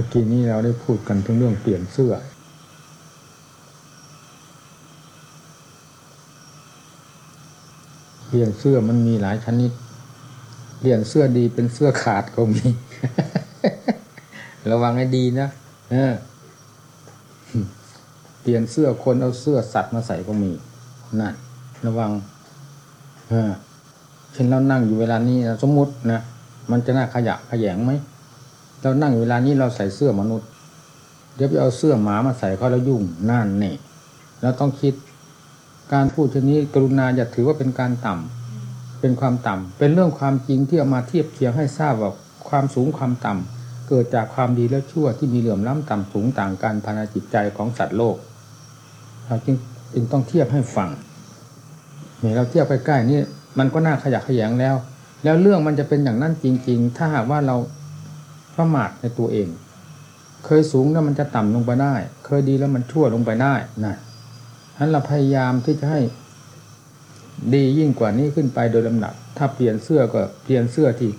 มื่อกี้นี้เราได้พูดกันถึงเรื่องเปลี่ยนเสื้อ เปลี่ยนเสื้อมันมีหลายชนิด เปลี่ยนเสื้อดีเป็นเสื้อขาดก็มี ระวังให้ดีนะเออเปลี่ยนเสื้อคนเอาเสื้อสัตว์มาใส่ก็มีนั่นระวังเออเช่นเรานั่งอยู่เวลานี้สมมตินะมันจะน่าขยะขยงไหม เรานั่งเวลานี้เราใส่เสื้อมนุษย์ เดี๋ยวไปเอาเสื้อหมามาใส่เขาแล้วยุ่งนั่นเนี่ยเราต้องคิดการพูดเช่นนี้กรุณาอย่าถือว่าเป็นการต่ำเป็นความต่ำเป็นเรื่องความจริงที่เอามาเทียบเคียงให้ทราบว่าความสูงความต่ำเกิดจากความดีและชั่วที่มีเหลื่อมล้ำต่ำสูงต่างกันภายในจิตใจของสัตว์โลกเราจึงจึงต้องเทียบให้ฟังเนี่ยเราเทียบใกล้ๆนี่มันก็น่าขยักขยงแล้ว แล้วเรื่องมันจะเป็นอย่างนั้นจริง ๆ ถ้าหากว่าเรา ประมาทในตัวเอง เคยสูงแล้วมันจะต่ำลงไปได้ เคยดีแล้วมันชั่วลงไปได้นะฉะนั้นเราพยายามที่จะให้ดียิ่งกว่านี้ขึ้นไปโดยลำดับ ถ้าเปลี่ยนเสื้อก็เปลี่ยนเสื้อที่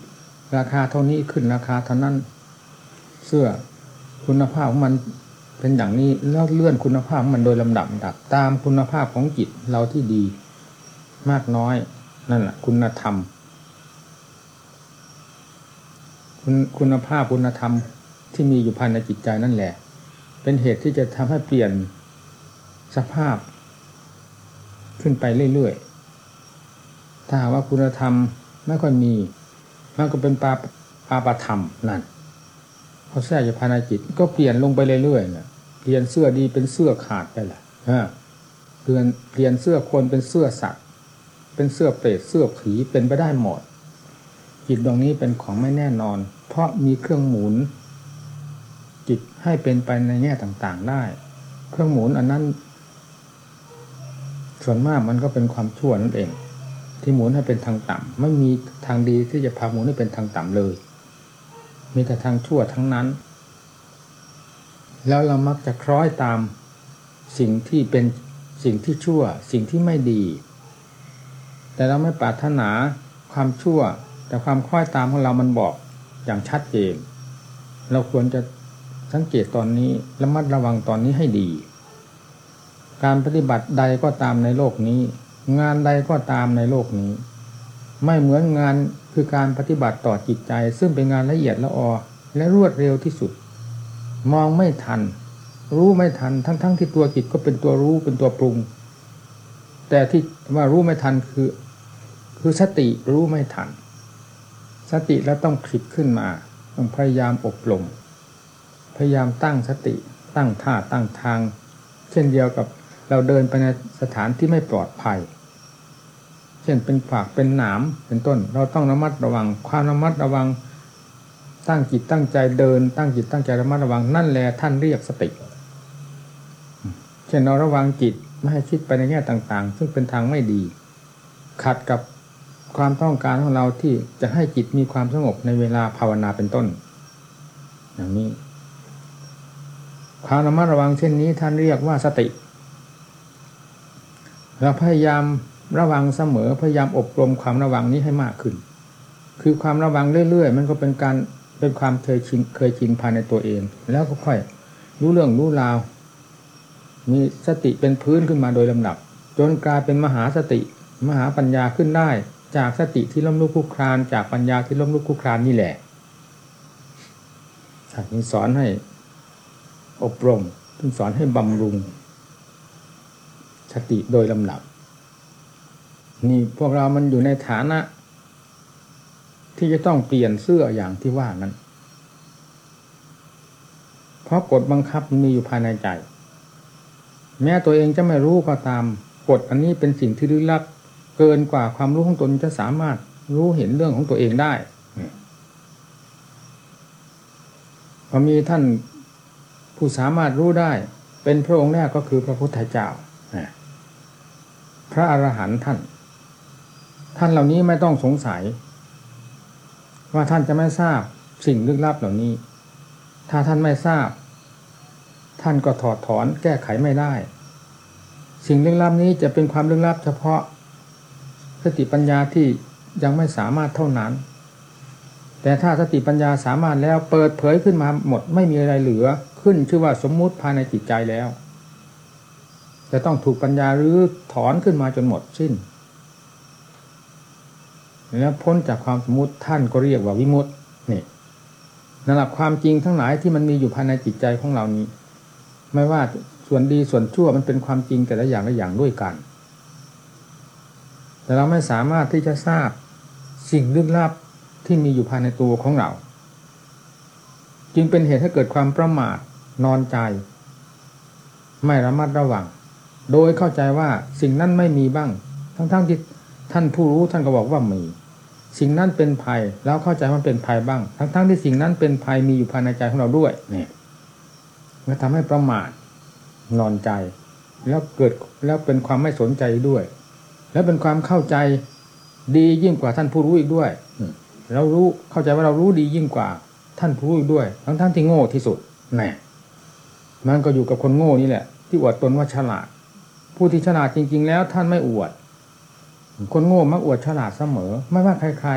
ราคาเท่านี้ขึ้นราคาเท่านั้น เสื้อคุณภาพของมันเป็นอย่างนี้แล้วเลื่อนคุณภาพมันโดยลำดับดับตามคุณภาพของจิตเราที่ดีมากน้อยนั่นแหละคุณธรรม คุณคุณภาพคุณธรรมที่มีอยู่ภายในจิตใจนั่นแหละ เป็นเหตุที่จะทำให้เปลี่ยนสภาพ ขึ้นไปเรื่อยๆ ถ้าหากว่าคุณธรรมไม่ค่อยมีมันก็เป็นปาปาปธรรมนั่นเขาแทรกอยู่ภายในจิต ก็เปลี่ยนลงไปเรื่อยๆเนะเปลี่ยนเสื้อดีเป็นเสื้อขาดไปแหละเปลี่ยนเปลี่ยนเสื้อคนเป็นเสื้อสัตว์ เป็นเสื้อเปรตเสื้อผีเป็นไปได้หมด จิตดวงนี้เป็นของไม่แน่นอน เพราะมีเครื่องหมุน จิตให้เป็นไปในแง่ต่างๆได้ เครื่องหมุนอันนั้น ส่วนมากมันก็เป็นความชั่วนั่นเอง ที่หมุนให้เป็นทางต่ำไม่มีทางดีที่จะพาหมุนให้เป็นทางต่ำเลย มีแต่ทางชั่วทั้งนั้น แล้วเรามักจะคล้อยตามสิ่งที่เป็นสิ่งที่ชั่ว สิ่งที่ไม่ดี แต่เราไม่ปรารถนาความชั่ว แต่ความคล้อยตามของเรามันบอกอย่างชัดเจน เราควรจะสังเกตตอนนี้ระมัดระวังตอนนี้ให้ดี การปฏิบัติใดก็ตามในโลกนี้ งานใดก็ตามในโลกนี้ ไม่เหมือนงานคือการปฏิบัติต่อจิตใจ ซึ่งเป็นงานละเอียดละออและรวดเร็วที่สุด มองไม่ทัน รู้ไม่ทันทั้งๆทที่ตัวจิตก็เป็นตัวรู้เป็นตัวปรุง แต่ที่ว่ารู้ไม่ทันคือ คือสติรู้ไม่ทัน สติแล้วต้องผิดขึ้นมา ต้องพยายามอบรมพยายามตั้งสติ ตั้งท่าตั้งทาง เช่นเดียวกับเราเดินไปในสถานที่ไม่ปลอดภัย เช่นเป็นฝากเป็นหนามเป็นต้น เราต้องระมัดระวัง ความระมัดระวัง ตั้งจิตตั้งใจเดิน ตั้งจิตตั้งใจระมัดระวังนั่นแหละท่านเรียกสติ เช่นเราระวังจิตไม่ให้คิดไปในแง่ต่างๆ ซึ่งเป็นทางไม่ดี ขัดกับ ความต้องการของเราที่จะให้จิตมีความสงบในเวลาภาวนาเป็นต้น อย่างนี้ความระมัดระวังเช่นนี้ท่านเรียกว่าสติ เราพยายามระวังเสมอพยายามอบรมความระวังนี้ให้มากขึ้น คือความระวังเรื่อยๆ มันก็เป็นการเป็นความเคยชินเคยชินภายในตัวเอง แล้วก็ค่อยรู้เรื่องรู้ราว มีสติเป็นพื้นขึ้นมาโดยลำดับ จนกลายเป็นมหาสติ มหาปัญญาขึ้นได้ จากสติที่ล้มลุกคลุกคลาน จากปัญญาที่ล้มลุกคลุกคลานนี่แหละท่านสอนให้อบรมท่านสอนให้บำรุง สติโดยลำดับ นี่พวกเรามันอยู่ในฐานะ ที่จะต้องเปลี่ยนเสื้ออย่างที่ว่านั้น เพราะกฎบังคับมีอยู่ภายในใจ แม้ตัวเองจะไม่รู้ก็ตามกฎอันนี้เป็นสิ่งที่ลึกลับ เกินกว่าความรู้ของตนจะสามารถรู้เห็นเรื่องของตัวเองได้พอมีท่านผู้สามารถรู้ได้ เป็นพระองค์แรกก็คือพระพุทธเจ้าพระอรหันต์ท่าน ท่านเหล่านี้ไม่ต้องสงสัย ว่าท่านจะไม่ทราบสิ่งลึกลับเหล่านี้ ถ้าท่านไม่ทราบ ท่านก็ถอดถอนแก้ไขไม่ได้ สิ่งลึกลับนี้จะเป็นความลึกลับเฉพาะ สติปัญญาที่ยังไม่สามารถเท่านั้น แต่ถ้าสติปัญญาสามารถแล้วเปิดเผยขึ้นมาหมดไม่มีอะไรเหลือขึ้นชื่อว่าสมมุติภายในจิตใจแล้ว จะต้องถูกปัญญาหรือถอนขึ้นมาจนหมดสิ้นแล้วพ้นจากความสมมติท่านก็เรียกว่าวิมุตตินี่นั่นแหละความจริงทั้งหลายที่มันมีอยู่ภายในจิตใจของเรานี้ ไม่ว่าส่วนดีส่วนชั่วมันเป็นความจริงแต่ละอย่างละอย่างด้วยกัน แต่เราไม่สามารถที่จะทราบสิ่งลึกลับที่มีอยู่ภายในตัวของเรา จึงเป็นเหตุให้เกิดความประมาทนอนใจ ไม่ระมัดระวัง โดยเข้าใจว่าสิ่งนั้นไม่มีบ้าง ทั้งๆทที่ท่านผู้รู้ท่านก็บอกว่ามี สิ่งนั้นเป็นภัยแล้วเข้าใจมันเป็นภัยบ้าง ทั้งๆทที่สิ่งนั้นเป็นภัยมีอยู่ภายในใจของเราด้วยเนี่ยมันทำให้ประมาทนอนใจ แล้วเกิดแล้วเป็นความไม่สนใจด้วย แล้วเป็นความเข้าใจดียิ่งกว่าท่านผู้รู้อีกด้วยเรารู้เข้าใจว่าเรารู้ดียิ่งกว่าท่านผู้รู้อีกด้วย ทั้งท่านที่โง่ที่สุดแน่มันก็อยู่กับคนโง่นี่แหละ ที่อวดตนว่าฉลาด ผู้ที่ฉลาดจริง ๆ แล้วท่านไม่อวด คนโง่มักอวดฉลาดเสมอ ไม่ว่าใคร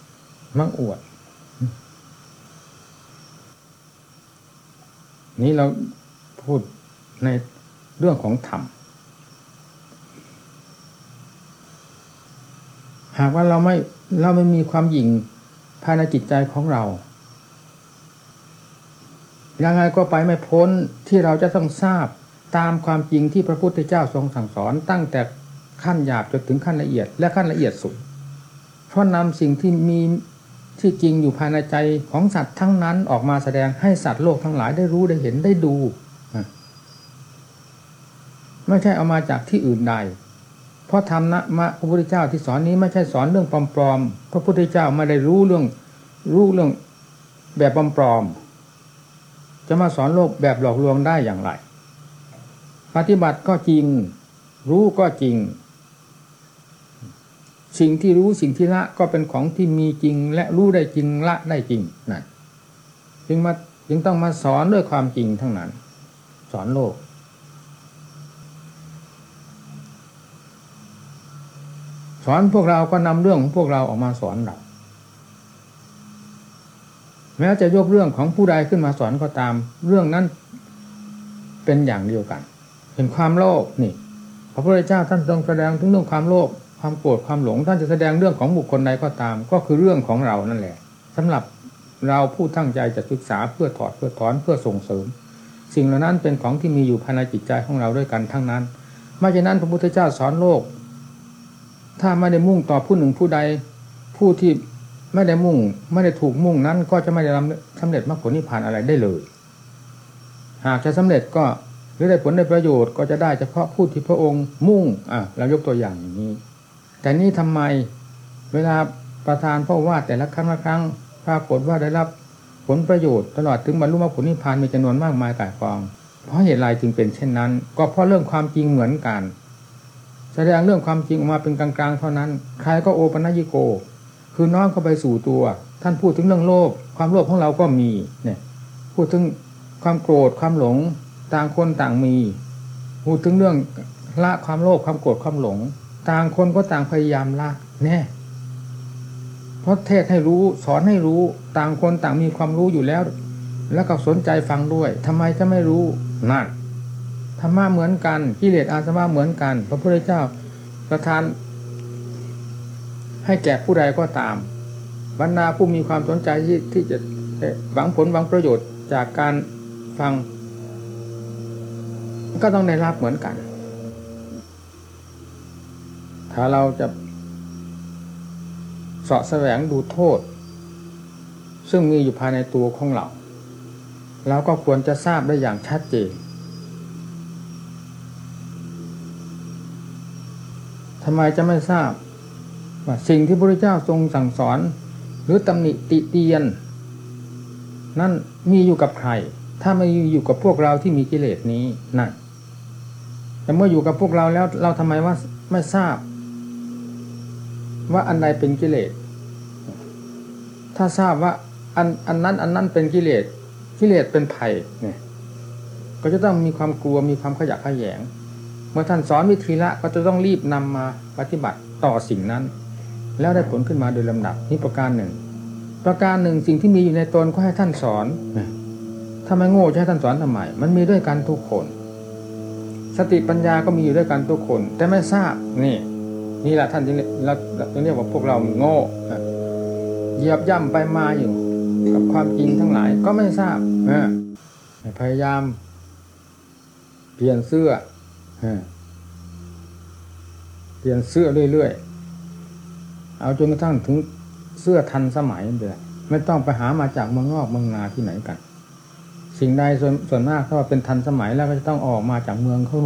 ๆมักอวด นี้เราพูดในเรื่องของธรรม หากว่าเราไม่เราไม่มีความหยิ่งภายในจิตใจของเรา ยังไงก็ไปไม่พ้นที่เราจะต้องทราบตามความจริงที่พระพุทธเจ้าทรงสั่งสอน ตั้งแต่ขั้นหยาบจนถึงขั้นละเอียด และขั้นละเอียดสุด เพราะนำสิ่งที่มีที่จริงอยู่ภายในใจของสัตว์ทั้งนั้นออกมาแสดงให้สัตว์โลกทั้งหลายได้รู้ได้เห็นได้ดู ไม่ใช่เอามาจากที่อื่นใด เพราะธรรมนะมะพระพุทธเจ้าที่สอนนี้ไม่ใช่สอนเรื่องปลอมๆพระพุทธเจ้าไม่ได้รู้เรื่องรู้เรื่องแบบปลอมๆจะมาสอนโลกแบบหลอกลวงได้อย่างไร ปฏิบัติก็จริง รู้ก็จริง สิ่งที่รู้สิ่งที่ละก็เป็นของที่มีจริง และรู้ได้จริงละได้จริงนั่นจึงมาจึงต้องมาสอนด้วยความจริงทั้งนั้น สอนโลก สอนพวกเราก็นำเรื่องของพวกเราออกมาสอนเราแม้จะยกเรื่องของผู้ใดขึ้นมาสอนก็ตาม เรื่องนั้นเป็นอย่างเดียวกันเป็นความโลภนี่ พระพุทธเจ้าท่านทรงแสดงถึงเรื่องความโลภความโกรธความหลงท่านจะแสดงเรื่องของบุคคลใดก็ตาม ก็คือเรื่องของเรานั่นแหละสำหรับเราผู้ตั้งใจจะศึกษาเพื่อถอดเพื่อถอนเพื่อส่งเสริม สิ่งเหล่านั้นเป็นของที่มีอยู่ภายในจิตใจของเราด้วยกันทั้งนั้นไม่ฉะนั้นพระพุทธเจ้าสอนโลก ถ้าไม่ได้มุ่งต่อผู้หนึ่งผู้ใด ผู้ที่ไม่ได้มุ่ง ไม่ได้ถูกมุ่งนั้น ก็จะไม่ได้สำเร็จมรรคผลนิพพานอะไรได้เลย หากจะสำเร็จก็หรือได้ผลได้ประโยชน์ก็จะได้เฉพาะผู้ที่พระองค์มุ่งอะเรายกตัวอย่างอย่างนี้ แต่นี่ทำไมเวลาประธานพระว่าแต่ละครั้งละครั้งปรากฏว่าได้รับผลประโยชน์ตลอดถึงบรรลุมรรคผลนิพพานมีจำนวนมากมายกายกอง เพราะเหตุไรจึงเป็นเช่นนั้น ก็เพราะเรื่องความจริงเหมือนกัน แสดงเรื่องความจริงออกมาเป็นกลางๆ เท่านั้น ใครก็โอปัญญิโก คือน้อมเข้าไปสู่ตัว ท่านพูดถึงเรื่องโลภความโลภของเราก็มีเนี่ยพูดถึงความโกรธความหลงต่างคนต่างมี พูดถึงเรื่องละความโลภความโกรธความหลง ต่างคนก็ต่างพยายามละแน่เพราะเทศให้รู้สอนให้รู้ต่างคนต่างมีความรู้อยู่แล้ว แล้วก็สนใจฟังด้วยทำไมจะไม่รู้นั่น ธรรมะเหมือนกันกิเลสอาสวะเหมือนกัน พระพุทธเจ้าประทาน ให้แก่ผู้ใดก็ตามบรรดาผู้มีความสนใจที่ที่จะหวังผลหวังประโยชน์จากการฟัง ก็ต้องได้รับเหมือนกัน ถ้าเราจะเสาะแสวงดูโทษ ซึ่งมีอยู่ภายในตัวของเราเราก็ควรจะทราบได้อย่างชัดเจน ทำไมจะไม่ทราบ ว่าสิ่งที่พระเจ้าทรงสั่งสอน หรือตำหนิติเตียน นั่นมีอยู่กับใคร ถ้าไม่อยู่กับพวกเราที่มีกิเลสนี้นั่นแต่เมื่ออยู่กับพวกเราแล้วเราทำไมว่าไม่ทราบ ว่าอันใดเป็นกิเลส ถ้าทราบว่าอันอันนั้นอันนั้นเป็นกิเลสกิเลสเป็นภัยเนี่ยก็จะต้องมีความกลัวมีความขยะขยง เมื่อท่านสอนวิธีละก็จะต้องรีบนำมาปฏิบัติต่อสิ่งนั้น แล้วได้ผลขึ้นมาโดยลำดับนี่ประการหนึ่ง ประการหนึ่งสิ่งที่มีอยู่ในตนก็ให้ท่านสอนถ้าไม่โง่จะให้ท่านสอนทำไมมันมีด้วยกันทุกคน สติปัญญาก็มีอยู่ด้วยกันทุกคน แต่ไม่ทราบนี่ นี่แหละท่านจึงเราจึงเรียกว่าพวกเราโง่เหยียบย่ำไปมาอยู่กับความจริงทั้งหลายก็ไม่ทราบพยายาม เปลี่ยนเสื้อ เปลี่ยนเสื้อเรื่อยๆ เอาจนกระทั่งถึงเสื้อทันสมัยเลยไม่ต้องไปหามาจากเมืองนอกเมืองนาที่ไหนกัน สิ่งใดส่วนส่วนมากถ้าเป็นทันสมัยแล้วก็จะต้องออกมาจากเมืองเขา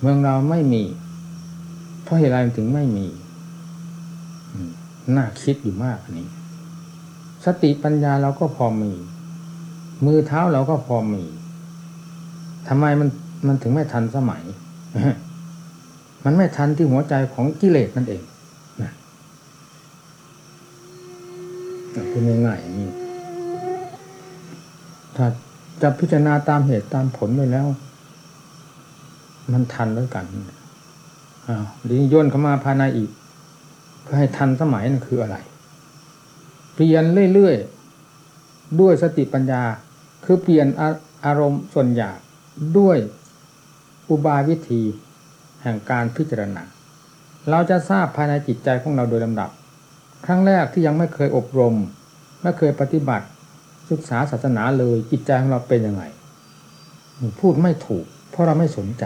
เมืองเราไม่มี เพราะเหตุไรถึงไม่มีน่าคิดอยู่มากนี้ สติปัญญาเราก็พอมี มือเท้าเราก็พอมีทำไมมัน มันถึงไม่ทันสมัย มันไม่ทันที่หัวใจของกิเลสนั่นเองนะเป็นง่ายๆนี้ถ้าจะพิจารณาตามเหตุตามผลไปแล้ว มันทันด้วยกันอ้าวดีย่นเข้ามาภายในอีก เพื่อให้ทันสมัยนั่นคืออะไร เปลี่ยนเรื่อยๆ ด้วยสติปัญญา คือเปลี่ยนอารมณ์ส่วนหยาบด้วย อุบายวิธีแห่งการพิจารณา เราจะทราบภายในจิตใจของเราโดยลำดับ ครั้งแรกที่ยังไม่เคยอบรม ไม่เคยปฏิบัติ ศึกษาศาสนาเลยจิตใจของเราเป็นยังไง พูดไม่ถูก เพราะเราไม่สนใจ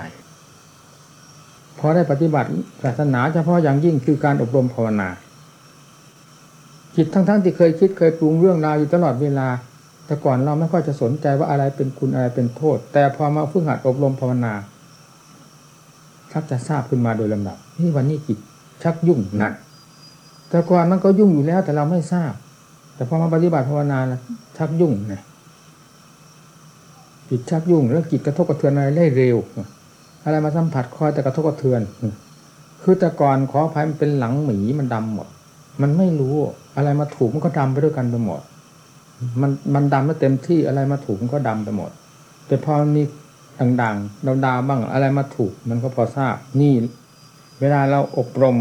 พอได้ปฏิบัติศาสนาเฉพาะอย่างยิ่งคือการอบรมภาวนา จิตทั้งๆทที่เคยคิดเคยปรุงเรื่องราวอยู่ตลอดเวลาแต่ก่อนเราไม่ค่อยจะสนใจว่าอะไรเป็นคุณอะไรเป็นโทษ แต่พอมาฝึกหัดอบรมภาวนา ชักจะทราบขึ้นมาโดยลำดับนี่วันนี้จิตชักยุ่งหนักแต่ก่อนมันก็ยุ่งอยู่แล้ว แต่เราไม่ทราบ แต่พอมาปฏิบัติภาวนาแล้วชักยุ่งไงจิตชักยุ่ง แล้วจิตกระทบกระเทือนอะไรได้เร็ว อะไรมาสัมผัสคอยแต่กระทบกระเทือน คือแต่ก่อนขออภัยมันเป็นหลังหมีมันดำหมด มันไม่รู้อะไรมาถูกมันก็ดำไปด้วยกันไปหมด มันมันดำแล้วเต็มที่อะไรมาถูกมันก็ดำไปหมด แต่พอมี ด่างๆดาวๆบ้างอะไรมาถูก มันก็พอทราบนี่ เวลาเราอบรม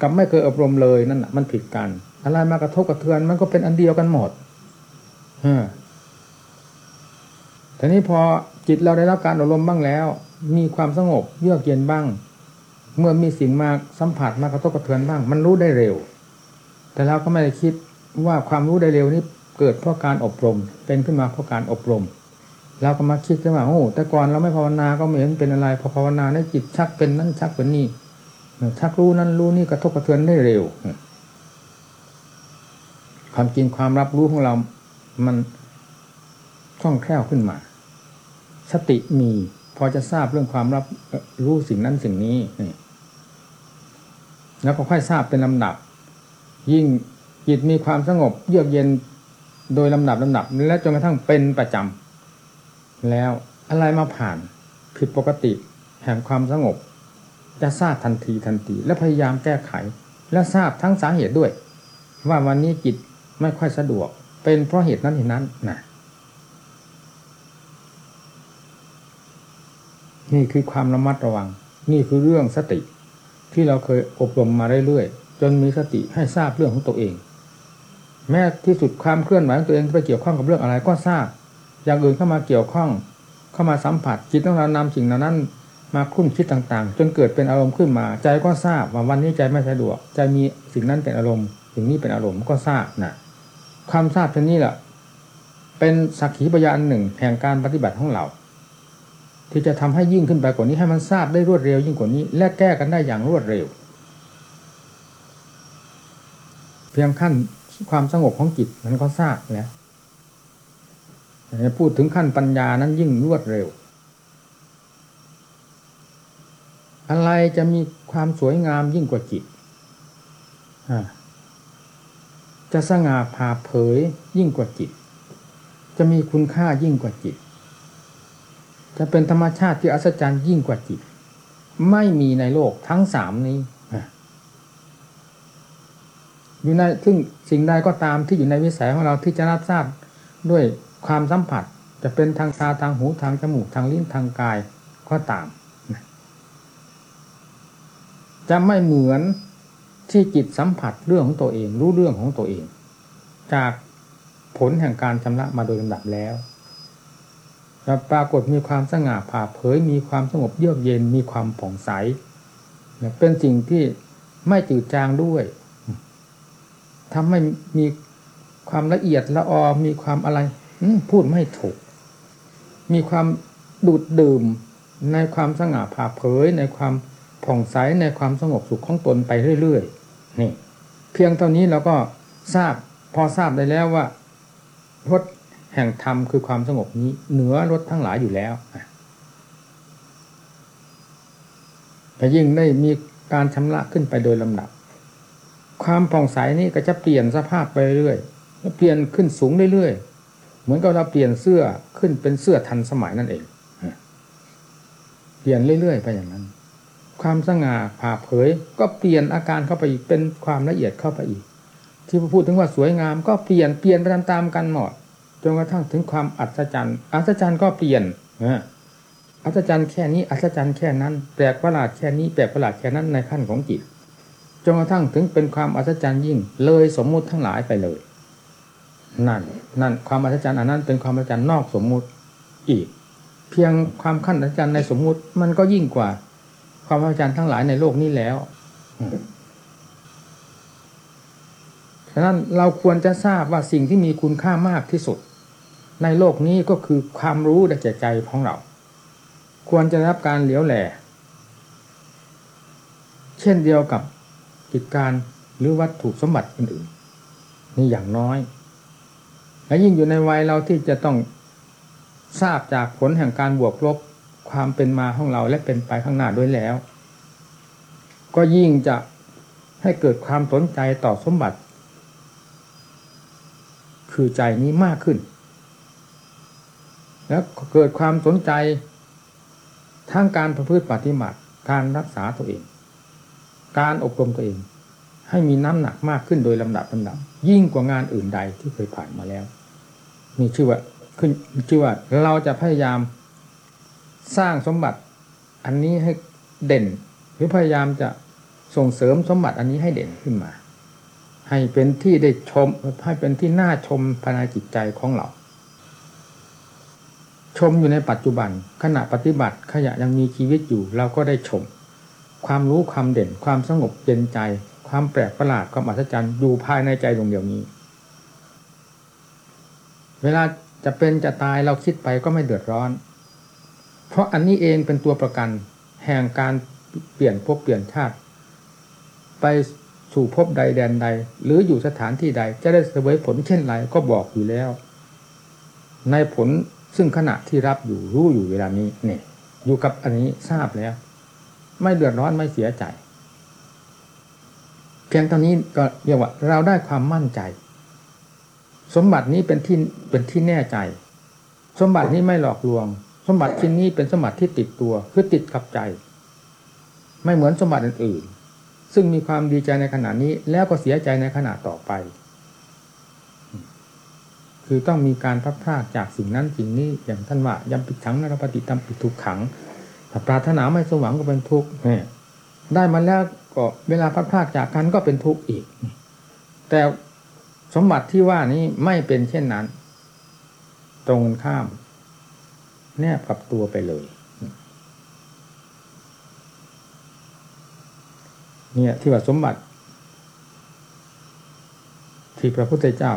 กับไม่เคยอบรมเลยนั่นมันผิดกัน อะไรมากระทบกระเทือน มันก็เป็นอันเดียวกันหมดฮะทีนี้พอจิตเราได้รับการอบรมบ้างแล้ว มีความสงบเยือกเย็นบ้าง เมื่อมีสิ่งมาสัมผัสมากระทบกระเทือนบ้าง มันรู้ได้เร็ว แต่เราก็ไม่ได้คิดว่าความรู้ได้เร็วนี้เกิดเพราะการอบรม เป็นขึ้นมาเพราะการอบรม เราก็มาคิดกันว่าโอ้แต่ก่อนเราไม่ภาวนาก็ไม่เห็นเป็นอะไรพอภาวนาในจิตชักเป็นนั่นชักเป็นนี่ชักรู้นั่นรู้นี่กระทบกระเทือนได้เร็ว ความจริงความรับรู้ของเรา มันคล่องแคล่วขึ้นมา สติมี พอจะทราบเรื่องความรับรู้สิ่งนั้นสิ่งนี้นแล้วก็ค่อยทราบเป็นลำดับ ยิ่งจิตมีความสงบเยือกเย็นโดยลำดับลำดับ และจนกระทั่งเป็นประจำ แล้วอะไรมาผ่านผิดปกติแห่งความสงบ จะทราบทันทีทันทีและพยายามแก้ไข และทราบทั้งสาเหตุด้วย ว่าวันนี้จิตไม่ค่อยสะดวก เป็นเพราะเหตุนั้นเหตุนั้นนะนี่คือความระมัดระวัง นี่คือเรื่องสติ ที่เราเคยอบรมมาเรื่อยๆจนมีสติให้ทราบเรื่องของตัวเอง แม้ที่สุดความเคลื่อนไหวของตัวเองไปเกี่ยวข้องกับเรื่องอะไรก็ทราบ อย่างอื่นเข้ามาเกี่ยวข้องเข้ามาสัมผัสจิตของเรานำสิ่งเหล่านั้น มาคุ้นคิดต่างๆ จนเกิดเป็นอารมณ์ขึ้นมา ใจก็ทราบว่าวันนี้ใจไม่สะดวกใจมีสิ่งนั้นเป็นอารมณ์สิ่งนี้เป็นอารมณ์ก็ทราบนะความทราบเช่นนี้แหละเป็นสักขีพยานหนึ่งแห่งการปฏิบัติของเรา ที่จะทำให้ยิ่งขึ้นไปกว่านี้ให้มันทราบได้รวดเร็วยิ่งกว่านี้ และแก้กันได้อย่างรวดเร็ว เพียงขั้นความสงบของจิตมันก็ทราบแล้ว พูดถึงขั้นปัญญานั้นยิ่งรวดเร็ว อะไรจะมีความสวยงามยิ่งกว่าจิต จะสง่าผ่าเผยยิ่งกว่าจิต จะมีคุณค่ายิ่งกว่าจิต จะเป็นธรรมชาติที่อัศจรรย์ยิ่งกว่าจิต ไม่มีในโลกทั้งสามนี้อยู่ในซึ่งสิ่งใดก็ตามที่อยู่ในวิสัยของเราที่จะรับทราบด้วย ความสัมผัสจะเป็นทางตาทางหูทางจมูกทางลิ้นทางกายก็ตามจะไม่เหมือนที่จิตสัมผัสเรื่องของตัวเอง รู้เรื่องของตัวเอง จากผลแห่งการชำระมาโดยลำดับแล้วแล้วปรากฏมีความสง่าผ่าเผยมีความสงบเยือกเย็นมีความผ่องใสเป็นสิ่งที่ไม่จืดจางด้วยทำให้มีความละเอียดละออมีความอะไร พูดไม่ถูก มีความดูดดื่มในความสง่าผ่าเผย ในความผ่องใสในความสงบสุขของตนไปเรื่อยๆนี่ เพียงเท่านี้เราก็ทราบพอทราบได้แล้วว่ารถแห่งธรรมคือความสงบนี้ เหนือรถทั้งหลายอยู่แล้วแต่ยิ่งได้มีการชำระขึ้นไปโดยลำดับ ความผ่องใสนี้ก็จะเปลี่ยนสภาพไปเรื่อยเปลี่ยนขึ้นสูงเรื่อยๆ เหมือนกับเราเปลี่ยนเสื้อขึ้นเป็นเสื้อทันสมัยนั่นเองเปลี่ยนเรื่อยๆไปอย่างนั้น ความสง่าผ่าเผย ก็เปลี่ยนอาการเข้าไปอีกเป็นความละเอียดเข้าไปอีก ที่พูดถึงว่าสวยงาม ก็เปลี่ยนเปลี่ยนไปตามๆกันหมดจนกระทั่งถึงความอัศจรรย์อัศจรรย์ก็เปลี่ยนอัศจรรย์แค่นี้อัศจรรย์แค่นั้นแปลกประหลาดแค่นี้แปลกประหลาดแค่นั้นในขั้นของจิตจนกระทั่งถึงเป็นความอัศจรรย์ยิ่ง เลยสมมุติทั้งหลายไปเลย นั่น นั่นความอัศจรรย์อันนั้นเป็นความอัศจรรย์นอกสมมุติอีก เพียงความขั้นอัศจรรย์ในสมมุติ มันก็ยิ่งกว่า ความอัศจรรย์ทั้งหลายในโลกนี้แล้วฉะนั้นเราควรจะทราบว่าสิ่งที่มีคุณค่ามากที่สุด ในโลกนี้ก็คือความรู้ในใจใจของเรา ควรจะรับการเหลียวแหล่เช่นเดียวกับกิจการหรือวัตถุสมบัติอื่นๆนี่อย่างน้อย และยิ่งอยู่ในวัยเราที่จะต้องทราบจากผลแห่งการบวกลบความเป็นมาของเราและเป็นไปข้างหน้าด้วยแล้ว ก็ยิ่งจะให้เกิดความสนใจต่อสมบัติ คือใจนี้มากขึ้น แล้วเกิดความสนใจทั้งการประพฤติปฏิบัติการรักษาตัวเอง การอบรมตัวเอง ให้มีน้ำหนักมากขึ้นโดยลำดับลำดับยิ่งกว่างานอื่นใดที่เคยผ่านมาแล้ว มีชื่อว่าขึ้นชื่อว่าเราจะพยายามสร้างสมบัติอันนี้ให้เด่น หรือพยายามจะส่งเสริมสมบัติอันนี้ให้เด่นขึ้นมา ให้เป็นที่ได้ชมให้เป็นที่น่าชมภายในจิตใจของเรา ชมอยู่ในปัจจุบัน ขณะปฏิบัติขณะยังมีชีวิตอยู่ เราก็ได้ชม ความรู้ความเด่น ความสงบเย็นใจ ความแปลกประหลาดความอัศจรรย์อยู่ภายในใจดวงเดียวนี้ เวลาจะเป็นจะตายเราคิดไปก็ไม่เดือดร้อน เพราะอันนี้เองเป็นตัวประกัน แห่งการเปลี่ยนภพเปลี่ยนชาติ ไปสู่พบใดแดนใด หรืออยู่สถานที่ใด จะได้เสวยผลเช่นไรก็บอกอยู่แล้ว ในผลซึ่งขณะที่รับอยู่รู้อยู่เวลานี้เนี่ยอยู่กับอันนี้ทราบแล้ว ไม่เดือดร้อนไม่เสียใจ เพียงตอนนี้ก็เรียกว่าเราได้ความมั่นใจ สมบัตินี้เป็นที่เป็นที่แน่ใจ สมบัตินี้ไม่หลอกลวง สมบัติชิ้นนี้เป็นสมบัติที่ติดตัวคือติดกับใจ ไม่เหมือนสมบัติอื่นๆซึ่งมีความดีใจในขณะนี้แล้วก็เสียใจในขณะต่อไป คือต้องมีการพัดพาดจากสิ่งนั้นสิ่งนี้อย่างท่านว่ายำปิดขังนรปฏิตามปิดทุกขังถ้าปรารถนาไม่สมหวังก็เป็นทุกข์ได้มาแล้วก็เวลาพัดพาดจากกันก็เป็นทุกข์อีก แต่ สมบัติที่ว่านี้ไม่เป็นเช่นนั้น ตรงข้าม แนบกับตัวไปเลย เนี่ย ที่ว่าสมบัติ ที่พระพุทธเจ้า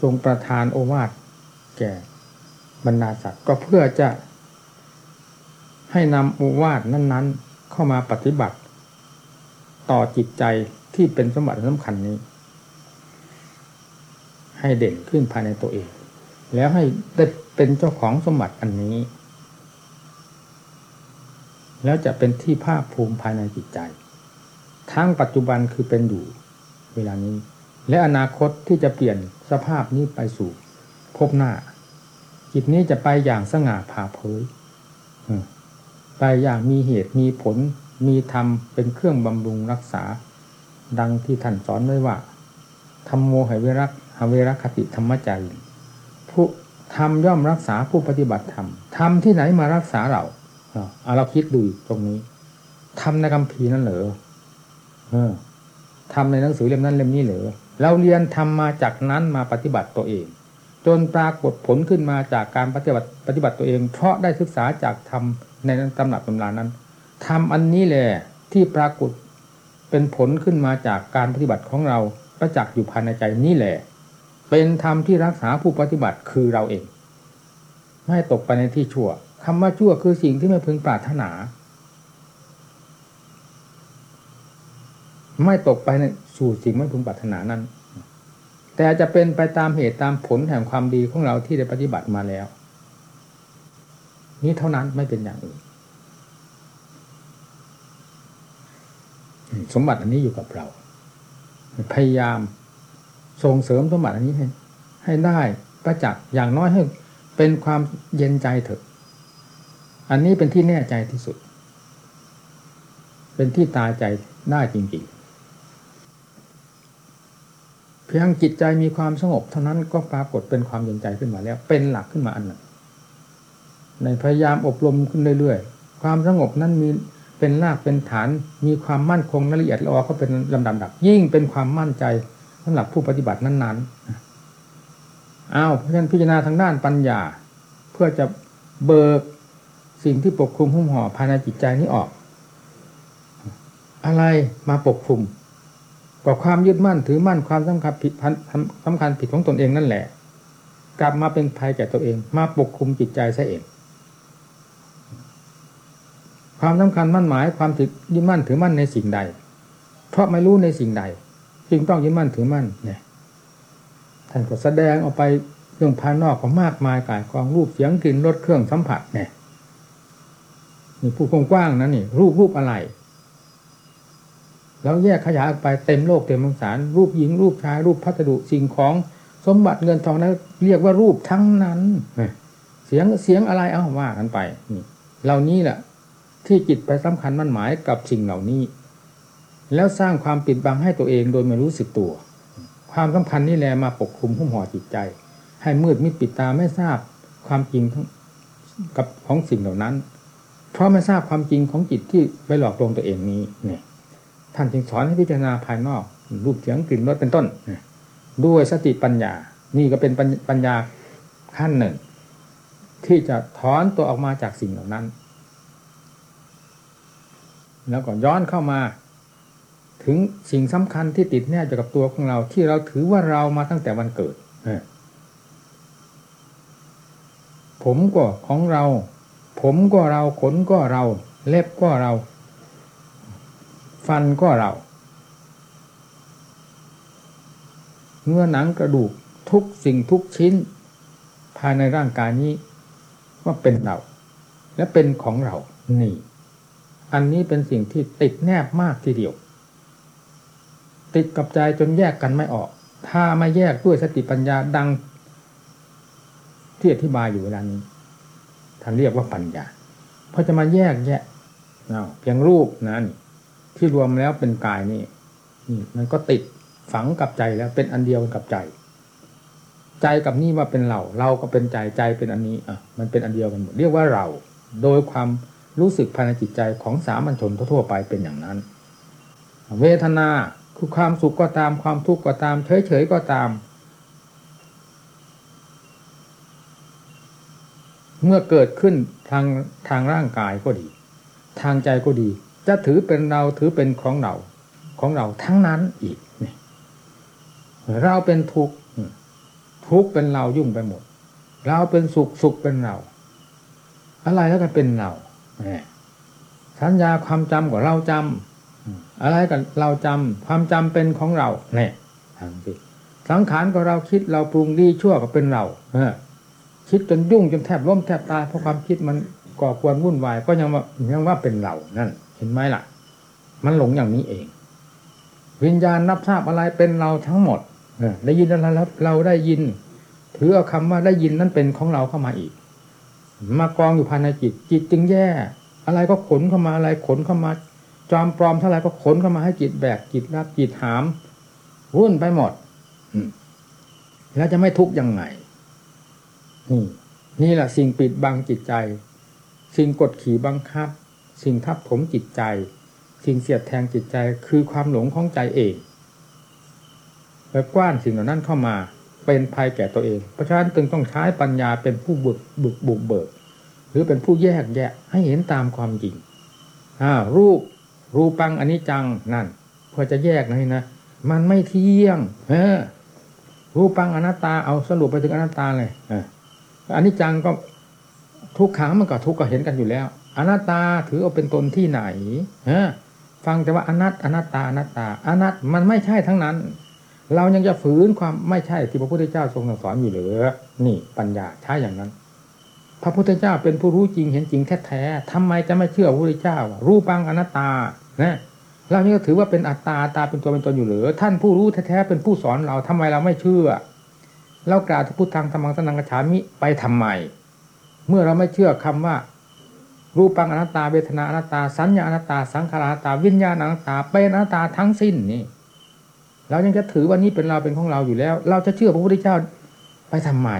ทรงประทานโอวาทแก่บรรดาสัตว์ก็เพื่อจะให้นำโอวาทนั้น ๆ เข้ามาปฏิบัติ ต่อจิตใจที่เป็นสมบัติสำคัญนี้ ให้เด่นขึ้นภายในตัวเอง แล้วให้ได้เป็นเจ้าของสมบัติอันนี้ แล้วจะเป็นที่ภาคภูมิภายในจิตใจ ทั้งปัจจุบันคือเป็นอยู่เวลานี้ และอนาคตที่จะเปลี่ยนสภาพนี้ไปสู่พบหน้า จิตนี้จะไปอย่างสง่าผ่าเผยไปอย่างมีเหตุมีผล มีธรรมเป็นเครื่องบำรุงรักษา ดังที่ท่านสอนไว้ว่าธรรมโมหเวรัก หเวรคติธรรมใจผู้ธรรมย่อมรักษาผู้ปฏิบัติธรรมธรรมที่ไหนมารักษาเราเอาเราคิดดูตรงนี้ธรรมในคำพีนั่นเหรอทำในหนังสือเล่มนั้นเล่มนี้เหรอเราเรียนทำมาจากนั้นมาปฏิบัติตัวเอง จนปรากฏผลขึ้นมาจากการปฏิบัติปฏิบัติตัวเอง เพราะได้ศึกษาจากทำในตำหนักตำรานั้นทำอันนี้แหละที่ปรากฏเป็นผลขึ้นมาจากการปฏิบัติของเราประจักษ์อยู่ภายในใจนี่แหละ เป็นธรรมที่รักษาผู้ปฏิบัติคือเราเอง ไม่ตกไปในที่ชั่วคำว่าชั่วคือสิ่งที่ไม่พึงปรารถนา ไม่ตกไปในสู่สิ่งไม่พึงปรารถนานั้น แต่จะเป็นไปตามเหตุตามผลแห่งความดีของเราที่ได้ปฏิบัติมาแล้ว นี้เท่านั้นไม่เป็นอย่างอื่นสมบัติอันนี้อยู่กับเรา พยายาม ส่งเสริมสมบัติอันนี้ให้ให้ได้ประจักษ์อย่างน้อยให้เป็นความเย็นใจเถอะ อันนี้เป็นที่แน่ใจที่สุด เป็นที่ตายใจได้จริงๆ เพียงจิตใจมีความสงบเท่านั้นก็ปรากฏเป็นความเย็นใจขึ้นมาแล้ว เป็นหลักขึ้นมาอันหนึ่งในพยายามอบรมขึ้นเรื่อยๆ ความสงบนั้นมีเป็นรากเป็นฐาน มีความมั่นคงละเอียดละออก็เป็นลำดับดับยิ่งเป็นความมั่นใจ สำหรับผู้ปฏิบัตินั้นๆอ้าวเพราะฉะนั้นพิจารณาทางด้านปัญญา เพื่อจะเบิกสิ่งที่ปกคลุมหุ้มห่อภายในจิตใจนี้ออก อะไรมาปกคลุมก็ความยึดมั่นถือมั่นความสำคัญผิดสำคัญผิดของตนเองนั่นแหละ กลับมาเป็นภัยแก่ตัวเอง มาปกคลุมจิตใจซะเอง ความสำคัญมั่นหมายความถือยึดมั่นถือมั่นในสิ่งใด เพราะไม่รู้ในสิ่งใด จึงต้องยึดมั่นถือมั่นเนี่ยท่านก็แสดงออกไปเรื่องภายนอกก็มากมายกายกองรูปเสียงกลิ่นรสเครื่องสัมผัสเนี่ยนี่ผู้กว้างๆนะนี่ รูปรูปอะไร แล้วแยกขยายออกไปเต็มโลกเต็มสงสาร รูปหญิงรูปชายรูปพัสดุสิ่งของสมบัติเงินทองนั้นเรียกว่ารูปทั้งนั้นเสียงเสียงอะไรเอาว่ากันไปนี่เหล่านี้แหละที่จิตไปสำคัญมั่นหมายกับสิ่งเหล่านี้ แล้วสร้างความปิดบังให้ตัวเองโดยไม่รู้สึกตัว ความสำคัญนี่แหละมาปกคลุมหุ้มห่อจิตใจ ให้มืดมิดปิดตาไม่ทราบความจริงทั้งกับของสิ่งเหล่านั้น เพราะไม่ทราบความจริงของจิตที่ไปหลอกลวงตัวเองนี้เนี่ยท่านจึงสอนให้พิจารณาภายนอก รูปเสียงกลิ่นรสเป็นต้น ด้วยสติปัญญา นี่ก็เป็นปัญญาขั้นหนึ่ง ที่จะถอนตัวออกมาจากสิ่งเหล่านั้น แล้วก็ย้อนเข้ามา ถึงสิ่งสำคัญที่ติดแนบอยู่กับตัวของเรา ที่เราถือว่าเรามาตั้งแต่วันเกิดผมก็ของเรา ผมก็เราขนก็เรา เล็บก็เรา ฟันก็เรา เนื้อหนังกระดูกทุกสิ่งทุกชิ้น ภายในร่างกายนี้ว่าเป็นเรา และเป็นของเรา นี่ อันนี้เป็นสิ่งที่ติดแนบมากทีเดียว ติดกับใจจนแยกกันไม่ออก ถ้าไม่แยกด้วยสติปัญญาดัง ที่อธิบายอยู่เวลานี้ท่านเรียกว่าปัญญา เพราะจะมาแยกแยะเพียงรูปนะนี่ที่รวมแล้วเป็นกายนี่นี่มันก็ติดฝังกับใจแล้วเป็นอันเดียวกับใจ ใจกับนี่ว่าเป็นเรา เราก็เป็นใจใจเป็นอันนี้อะมันเป็นอันเดียวกันหมดเรียกว่าเรา โดยความรู้สึกภายในจิตใจของสามัญชนทั่วไปเป็นอย่างนั้น เวทนา คือความสุขก็ตามความทุกข์ก็ตามเฉยๆก็ตาม เมื่อเกิดขึ้นทางทางร่างกายก็ดี ทางใจก็ดี จะถือเป็นเราถือเป็นของเราของเราทั้งนั้นอีกเราเป็นทุกข์ทุกข์เป็นเรายุ่งไปหมด เราเป็นสุขสุขเป็นเรา อะไรแล้วก็เป็นเราสัญญาความจำกับเราจำ อะไรกับเราจำความจำเป็นของเราเนี่ยทางสิสังขารก็เราคิดเราปรุงดีชั่วก็เป็นเราเอคิดจนยุ่งจนแทบล้มแทบตายเพราะความคิดมันก่อควรวุ่นวายก็ยังว่ายังว่าเป็นเรานั่น เห็นไหมล่ะ มันหลงอย่างนี้เอง วิญญาณนับทราบอะไรเป็นเราทั้งหมดเอได้ยินอะไรแล้วเราได้ยิน ถือเอาคำว่าได้ยินนั้นเป็นของเราเข้ามาอีก มากองอยู่ภายในจิตจิตจึงแย่ อะไรก็ขนเข้ามาอะไรขนเข้ามา จอมปลอมเท่าไรก็ขนเข้ามาให้จิตแบกจิตรับจิตหามวุ่นไปหมดแล้วจะไม่ทุกข์ยังไงนี่นี่แหละสิ่งปิดบังจิตใจ สิ่งกดขี่บังคับ สิ่งทับถมจิตใจ สิ่งเสียดแทงจิตใจคือความหลงของใจเองไปกว้านสิ่งเหล่านั้นเข้ามาเป็นภัยแก่ตัวเอง เพราะฉะนั้นจึงต้องใช้ปัญญาเป็นผู้บุกบุกบุกเบิก หรือเป็นผู้แยกแยะให้เห็นตามความจริงอ่ารูป รูปังอันนี้จังนั่นเพื่อจะแยกนะนะมันไม่เที่ยง เออ รูปังอนัตตาเอาสรุปไปถึงอนัตตาเลยออันนี้จังก็ทุกขังมันก็ทุกข์ก็เห็นกันอยู่แล้ว อนัตตาถือเอาเป็นตนที่ไหนฮะฟังแต่ว่าอนัตอนัตตาอนัตตา อนัตมันไม่ใช่ทั้งนั้น เรายังจะฝืนความไม่ใช่ที่พระพุทธเจ้าทรงสอนอยู่หรือนี่ปัญญาใช้อย่างนั้น พระพุทธเจ้าเป็นผู้รู้จริงเห็นจริงแท้ๆทำไมจะไม่เชื่อพระพุทธเจ้า รูปังอนัตตานะเรานี่ก็ถือว่าเป็นอัตตาตาเป็นตัวเป็นตนอยู่หรือท่านผู้รู้แท้ๆเป็นผู้สอนเราทำไมเราไม่เชื่อเรากล่าวพุทธังธรรมังสนังกระฉามิไปทำไม เมื่อเราไม่เชื่อคำว่า รูปังอนัตตาเวทนาอนัตตา สัญญาอนัตตา สังขารอนัตตา วิญญาณอนัตตาเป็นอนัตตาทั้งสิ้นนี่เรายังจะถือว่านี่เป็นเราเป็นของเราอยู่แล้ว เราจะเชื่อพระพุทธเจ้าไปทำไม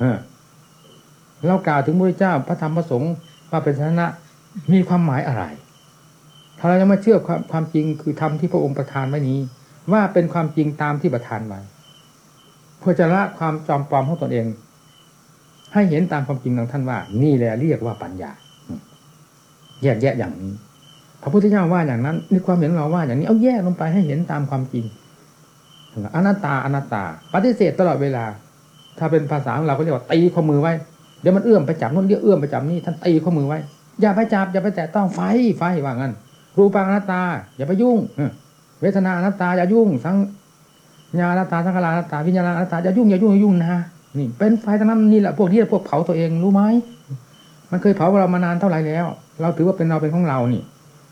เออ เรากล่าวถึงพระพุทธเจ้าพระธรรมพระสงฆ์ว่าเป็นชนะมีความหมายอะไร ถ้าเรายังไม่เชื่อความความจริงคือธรรมที่พระองค์ประทานไว้นี้ ว่าเป็นความจริงตามที่ประทานไว้เพื่อจะละความจอมปลอมของตนเอง ให้เห็นตามความจริงของท่านว่า นี่แหละเรียกว่าปัญญาแยกแยะอย่างนี้ พระพุทธเจ้าว่าอย่างนั้นในความเห็นเราว่าอย่างนี้เอาแยกลงไปให้เห็นตามความจริงอนัตตาอนัตตา ปฏิเสธตลอดเวลา ถ้าเป็นภาษาของเราก็เรียกว่าตีข้อมือไว้ เดี๋ยวมันเอื้อมไปจับนู่นเดี๋ยวเอื้อมไปจับนี่ท่านตีข้อมือไว้ อย่าไปจับอย่าไปแตะต้องไฟไฟว่างั้นรูปังอนัตตา อย่าไปยุ่งเวทนาอนัตตาอย่ายุ่งสังญาอนัตตาสังขารอนัตตาวิญญาณอนัตตาอย่ายุ่งอย่ายุ่งอย่ายุ่งนะนี่เป็นไฟทั้งนั้นนี่แหละพวกนี้พวกเผาตัวเองรู้ไหมมันเคยเผาเรามานานเท่าไหร่แล้ว เราถือว่าเป็นเราเป็นของเรานี่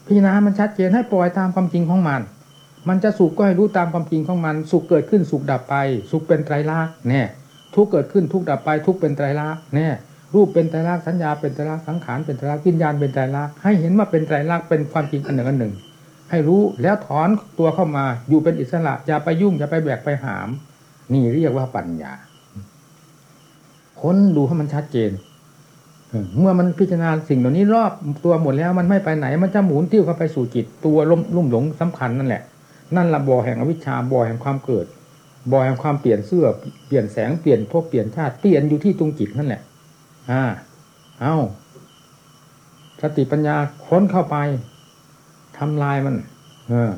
พิจารณามันชัดเจนให้ปล่อยตามความจริงของมัน มันจะสุขก็ให้รู้ตามความจริงของมัน สุขเกิดขึ้นสุขดับไป สุขเป็นไตรลักษณ์แน่ ทุกเกิดขึ้นทุกดับไปทุกเป็นไตรลักษณ์แน่รูปเป็นไตรลักษณ์สัญญาเป็นไตรลักษณ์สังขารเป็นไตรลักษณ์วิญญาณเป็นไตรลักษณ์ให้เห็นว่าเป็นไตรลักษณ์เป็นความจริงอันหนึ่งอันหนึ่ง ให้รู้แล้วถอนตัวเข้ามาอยู่เป็นอิสระอย่าไปยุ่งอย่าไปแบกไปหาม นี่เรียกว่าปัญญาค้นดูให้มันชัดเจนเมื่อมันพิจารณาสิ่งเหล่านี้รอบตัวหมดแล้วมันไม่ไปไหน มันจะหมุนติ้วเข้าไปสู่จิตตัวลุ่มลุ่มหลงสำคัญนั่นแหละ นั่นละบ่อแห่งอวิชชาบ่อแห่งความเกิด บ่อแห่งความเปลี่ยนเสื้อเปลี่ยนแสงเปลี่ยนพวกเปลี่ยนชาติเปลี่ยนอยู่ที่ตรงจิตนั่นแหละ อ่า เอาสติปัญญาค้นเข้าไปทำลายมัน เออ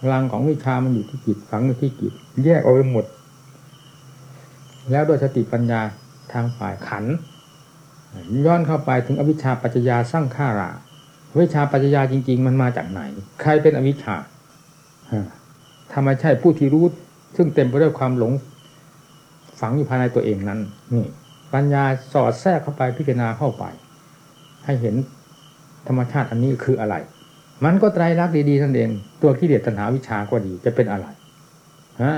พลังของวิชามันอยู่ที่จิตฝังอยู่ที่จิตแยกออกไปหมด แล้วด้วยสติปัญญาทางฝ่ายขันย้อนเข้าไปถึงอวิชชาปัจจยาสร้างข้าราวิชาปัจจยาจริง ๆ มันมาจากไหน ใครเป็นอวิชชา ถ้าไม่ใช่ผู้ที่รู้ซึ่งเต็มไปด้วยความหลง ฝังอยู่ภายในตัวเองนั้น นี่ ปัญญาสอดแทรกเข้าไปพิจารณาเข้าไป ให้เห็นธรรมชาติอันนี้คืออะไร มันก็ไตรลักษณ์ดีๆท่นเอง ตัวขี้เดียดตัณหาวิชาก็ดีจะเป็นอะไรฮะ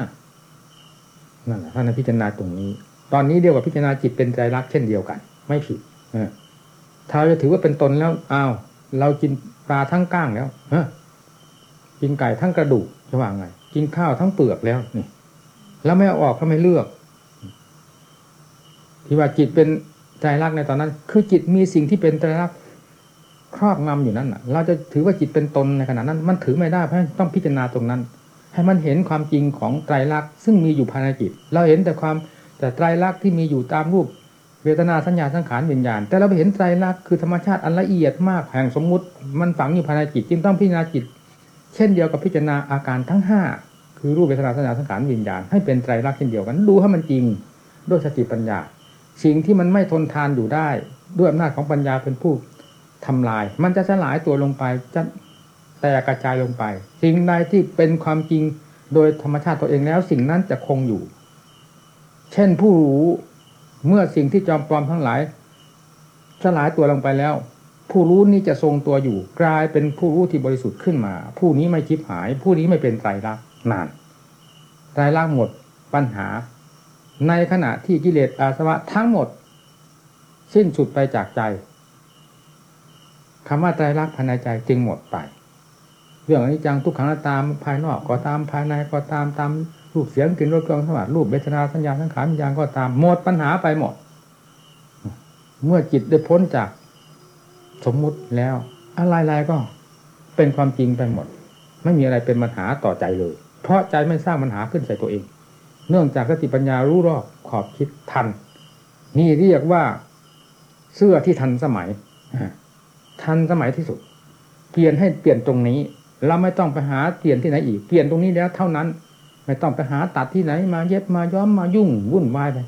นั่นแหละท่านพิจารณาตรงนี้ ตอนนี้เรียวกว่าพิจารณาจิตเป็นไตรลักษณ์เช่นเดียวกัน ไม่ผิดถ้าจะถือว่าเป็นตนแล้วอ้าวเรากินปลาทั้งก้างแล้วฮะกินไก่ทั้งกระดูกจะว่าไง กินข้าวทั้งเปลือกแล้วนี่ แล้วไม่เอาออกก็ไม่เลือก ที่ว่าจิตเป็นใจรักในตอนนั้น คือจิตมีสิ่งที่เป็นใจรักครอบงำอยู่นั่นเราจะถือว่าจิตเป็นตนในขณะนั้น มันถือไม่ได้เพราะต้องพิจารณาตรงนั้น ให้มันเห็นความจริงของไตรลักษณ์ซึ่งมีอยู่ภายในจิต เราเห็นแต่ความแต่ไตรลักษณ์ที่มีอยู่ตามรูปเวทนาสัญญาสังขารวิญญาณ แต่เราไปเห็นไตรลักษณ์คือธรรมชาติอันละเอียดมากแห่งสมมุติ มันฝังอยู่ภายในจิตจึงต้องพิจารณาจิต เช่นเดียวกับพิจารณาอาการทั้งห้าคือรูปเวทนาสัญญาสังขารวิญญาณให้เป็นไตรลักษณ์เช่นเดียวกันดูให้มันจริงด้วยสติปัญญา สิ่งที่มันไม่ทนทานอยู่ได้ ด้วยอำนาจของปัญญาเป็นผู้ทำลาย มันจะสลายตัวลงไปจะแตกกระจายลงไป สิ่งใดที่เป็นความจริงโดยธรรมชาติตัวเองแล้ว สิ่งนั้นจะคงอยู่ เช่นผู้รู้เมื่อสิ่งที่จอมปลอมทั้งหลายสลายตัวลงไปแล้ว ผู้รู้นี้จะทรงตัวอยู่ กลายเป็นผู้รู้ที่บริสุทธิ์ขึ้นมา ผู้นี้ไม่ชิบหาย ผู้นี้ไม่เป็นไตรลักษณ์นานไตรลักษณ์หมดปัญหา ในขณะที่กิเลสอาสวะทั้งหมด สิ้นสุดไปจากใจคำว่าใจรักภายในใจจึงหมดไป เรื่องอนิจจังทุกขังตามภายนอกก็ตามภายในก็ตามตามรูปเสียงกลิ่นรสกลองสวัสดิ์รูปเบทนาสัญญาสังขารวิญญาณก็ตามหมดปัญหาไปหมด เมื่อจิตได้พ้นจาก สมมุติแล้ว อะไรๆก็เป็นความจริงไปหมด ไม่มีอะไรเป็นปัญหาต่อใจเลย เพราะใจไม่สร้างปัญหาขึ้นใส่ตัวเอง เนื่องจากสติปัญญารู้รอบขอบคิดทัน นี่เรียกว่าเสื้อที่ทันสมัยทันสมัยที่สุด เปลี่ยนให้เปลี่ยนตรงนี้เราไม่ต้องไปหาเปลี่ยนที่ไหนอีกเปลี่ยนตรงนี้แล้วเท่านั้น ไม่ต้องไปหาตัดที่ไหน มาเย็บมาย้อมมายุ่งวุ่นวายไป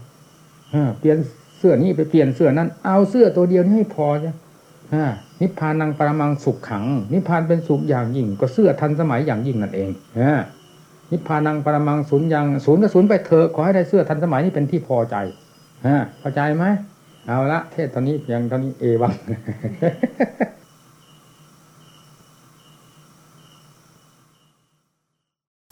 เปลี่ยนเสื้อนี้ไปเปลี่ยนเสื้อนั้น เอาเสื้อตัวเดียวนี้ให้พอจ้ะ นิพพานังปรมังสุขขัง นิพพานเป็นสุขอย่างยิ่ง ก็เสื้อทันสมัยอย่างยิ่งนั่นเองนิพพานังปรมังศูนย์ยังศูนย์ก็ศูนย์ไปเถอะขอให้ได้เสื้อทันสมัยนี้เป็นที่พอใจอ่าเข้าใจไหมเอาละเทศตอนนี้เพียงเท่านี้เอวัง